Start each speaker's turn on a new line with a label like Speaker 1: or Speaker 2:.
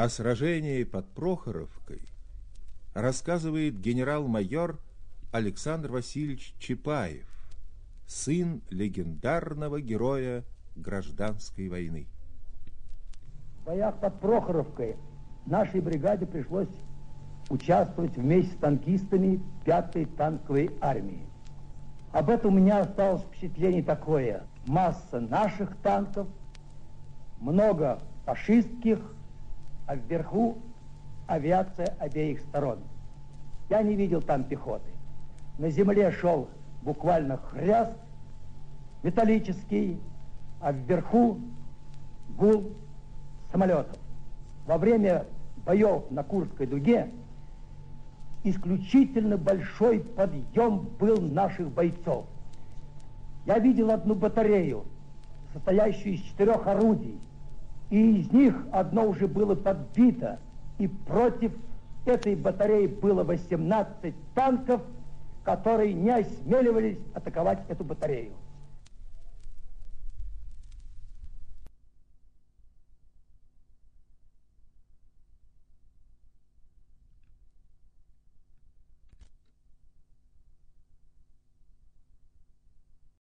Speaker 1: О сражении под Прохоровкой рассказывает генерал-майор Александр Васильевич Чапаев, сын легендарного героя гражданской войны.
Speaker 2: В боях под Прохоровкой нашей бригаде пришлось участвовать вместе с танкистами 5-й танковой армии. Об этом у меня осталось впечатление такое. Масса наших танков, много фашистских, а вверху авиация обеих сторон. Я не видел там пехоты. На земле шел буквально хряст металлический, а вверху гул самолетов. Во время боев на Курской дуге исключительно большой подъем был наших бойцов. Я видел одну батарею, состоящую из четырех орудий, и из них одно уже было подбито, и против этой батареи было 18 танков, которые не осмеливались атаковать эту батарею.